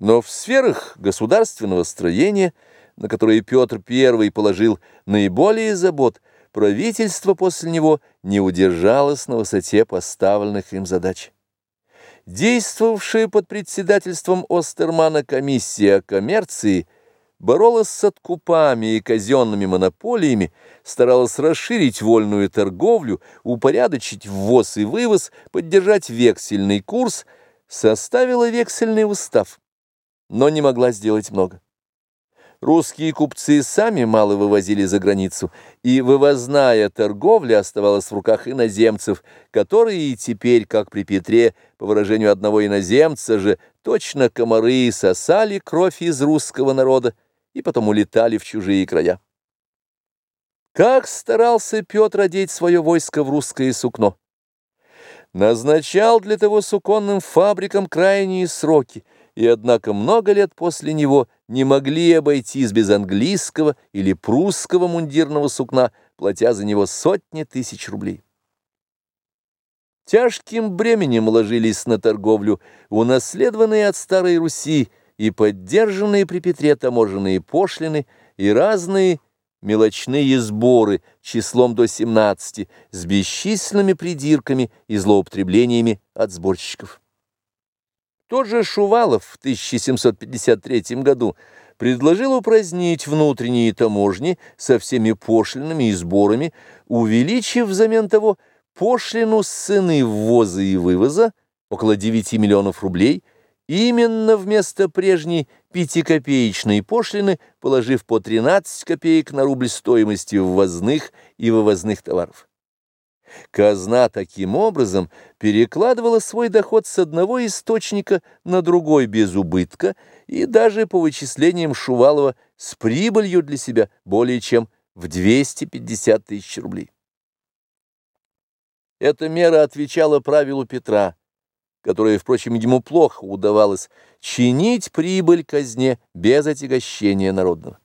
Но в сферах государственного строения, на которые Петр I положил наиболее забот, правительство после него не удержалось на высоте поставленных им задач. Действовавшая под председательством Остермана комиссия о коммерции боролась с откупами и казенными монополиями, старалась расширить вольную торговлю, упорядочить ввоз и вывоз, поддержать вексельный курс, составила вексельный устав но не могла сделать много. Русские купцы сами мало вывозили за границу, и вывозная торговля оставалась в руках иноземцев, которые теперь, как при Петре, по выражению одного иноземца же, точно комары сосали кровь из русского народа и потом улетали в чужие края. Как старался Петр одеть свое войско в русское сукно! Назначал для того суконным фабрикам крайние сроки – и однако много лет после него не могли обойтись без английского или прусского мундирного сукна, платя за него сотни тысяч рублей. Тяжким бременем ложились на торговлю унаследованные от Старой Руси и поддержанные при Петре таможенные пошлины и разные мелочные сборы числом до 17 с бесчисленными придирками и злоупотреблениями от сборщиков. Тот же Шувалов в 1753 году предложил упразднить внутренние таможни со всеми пошлинами и сборами, увеличив взамен того пошлину с цены ввоза и вывоза около 9 миллионов рублей, именно вместо прежней пятикопеечной пошлины, положив по 13 копеек на рубль стоимости ввозных и вывозных товаров. Казна таким образом перекладывала свой доход с одного источника на другой без убытка и даже по вычислениям Шувалова с прибылью для себя более чем в 250 тысяч рублей. Эта мера отвечала правилу Петра, которое, впрочем, ему плохо удавалось чинить прибыль казне без отягощения народного.